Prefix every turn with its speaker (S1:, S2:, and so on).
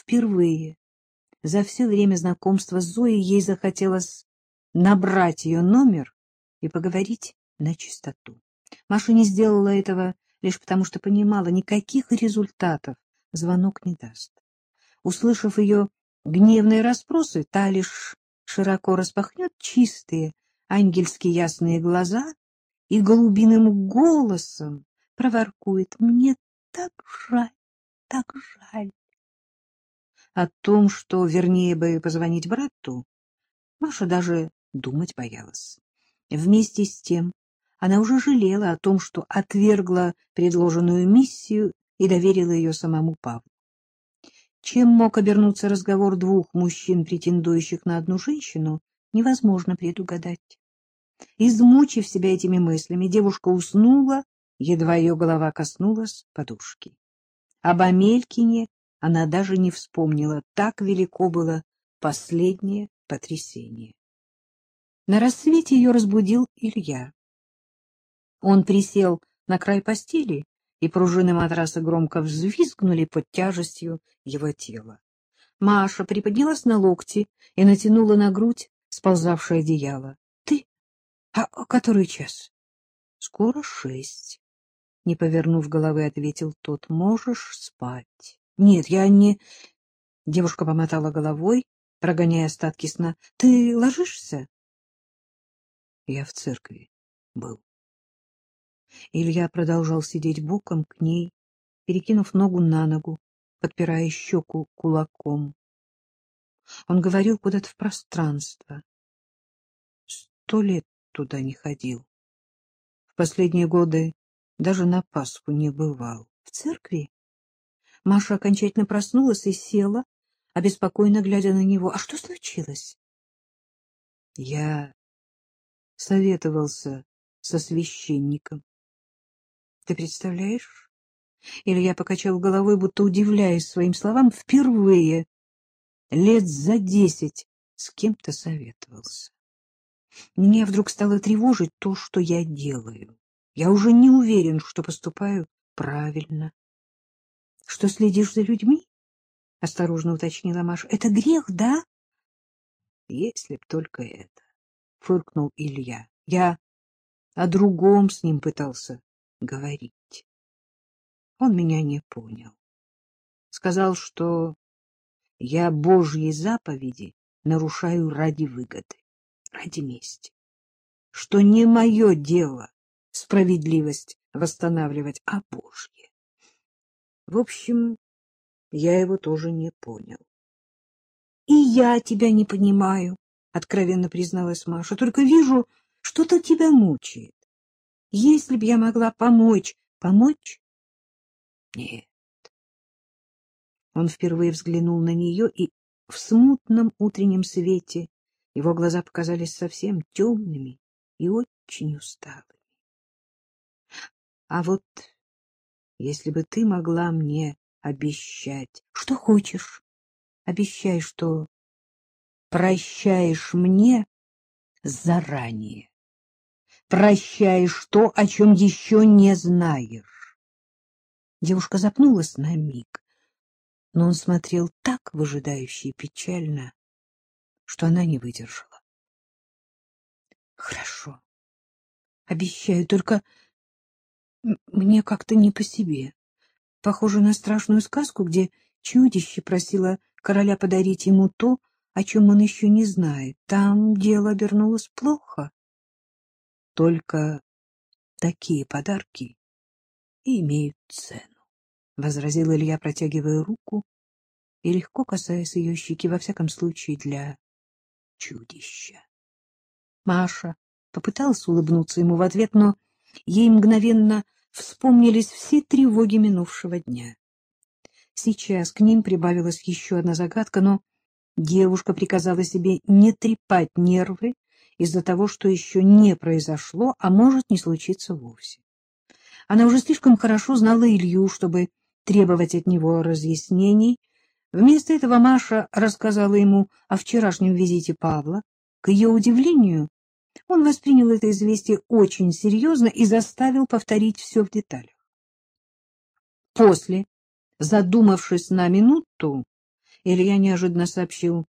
S1: Впервые за все время знакомства с Зоей ей захотелось набрать ее номер и поговорить на чистоту. Маша не сделала этого лишь потому, что понимала, никаких результатов звонок не даст. Услышав ее гневные расспросы, та лишь широко распахнет чистые ангельски ясные глаза и голубиным голосом проворкует «Мне так жаль, так жаль». О том, что вернее бы позвонить брату, Маша даже думать боялась. Вместе с тем она уже жалела о том, что отвергла предложенную миссию и доверила ее самому Павлу. Чем мог обернуться разговор двух мужчин, претендующих на одну женщину, невозможно предугадать. Измучив себя этими мыслями, девушка уснула, едва ее голова коснулась подушки. Об Амелькине она даже не вспомнила, так велико было последнее потрясение. На рассвете ее разбудил Илья. Он присел на край постели, и пружины матраса громко взвизгнули под тяжестью его тела. Маша приподнялась на локти и натянула на грудь сползавшее одеяло. — Ты? А, который час? — Скоро шесть. Не повернув головы, ответил тот. — Можешь спать. — Нет, я не... Девушка помотала головой, прогоняя остатки сна. — Ты ложишься? — Я в церкви был. Илья продолжал сидеть боком к ней, перекинув ногу на ногу, подпирая щеку кулаком. Он говорил куда-то в пространство. Сто лет туда не ходил. В последние годы даже на Пасху не бывал. В церкви? Маша окончательно проснулась и села, обеспокоенно глядя на него. А что случилось? Я советовался со священником. Ты представляешь? Илья покачал головой, будто удивляясь своим словам, впервые лет за десять с кем-то советовался. Мне вдруг стало тревожить то, что я делаю. Я уже не уверен, что поступаю правильно. — Что следишь за людьми? — осторожно уточнила Маша. — Это грех, да? — Если б только это, — фыркнул Илья. Я о другом с ним пытался говорить. Он меня не понял. Сказал, что я Божьи заповеди нарушаю ради выгоды, ради мести. Что не мое дело справедливость восстанавливать, а Божье. В общем, я его тоже не понял. — И я тебя не понимаю, — откровенно призналась Маша. — Только вижу, что-то тебя мучает. Если б я могла помочь, помочь? Нет. Он впервые взглянул на нее, и в смутном утреннем свете его глаза показались совсем темными и очень усталыми. А вот если бы ты могла мне обещать, что хочешь, обещай, что прощаешь мне заранее прощаешь то, о чем еще не знаешь. Девушка запнулась на миг, но он смотрел так выжидающе и печально, что она не выдержала. — Хорошо. Обещаю, только мне как-то не по себе. Похоже на страшную сказку, где чудище просило короля подарить ему то, о чем он еще не знает. Там дело обернулось плохо. Только такие подарки имеют цену, — возразил Илья, протягивая руку и легко касаясь ее щеки, во всяком случае для чудища. Маша попыталась улыбнуться ему в ответ, но ей мгновенно вспомнились все тревоги минувшего дня. Сейчас к ним прибавилась еще одна загадка, но девушка приказала себе не трепать нервы из-за того, что еще не произошло, а может не случиться вовсе. Она уже слишком хорошо знала Илью, чтобы требовать от него разъяснений. Вместо этого Маша рассказала ему о вчерашнем визите Павла. К ее удивлению, он воспринял это известие очень серьезно и заставил повторить все в деталях. После, задумавшись на минуту, Илья неожиданно сообщил.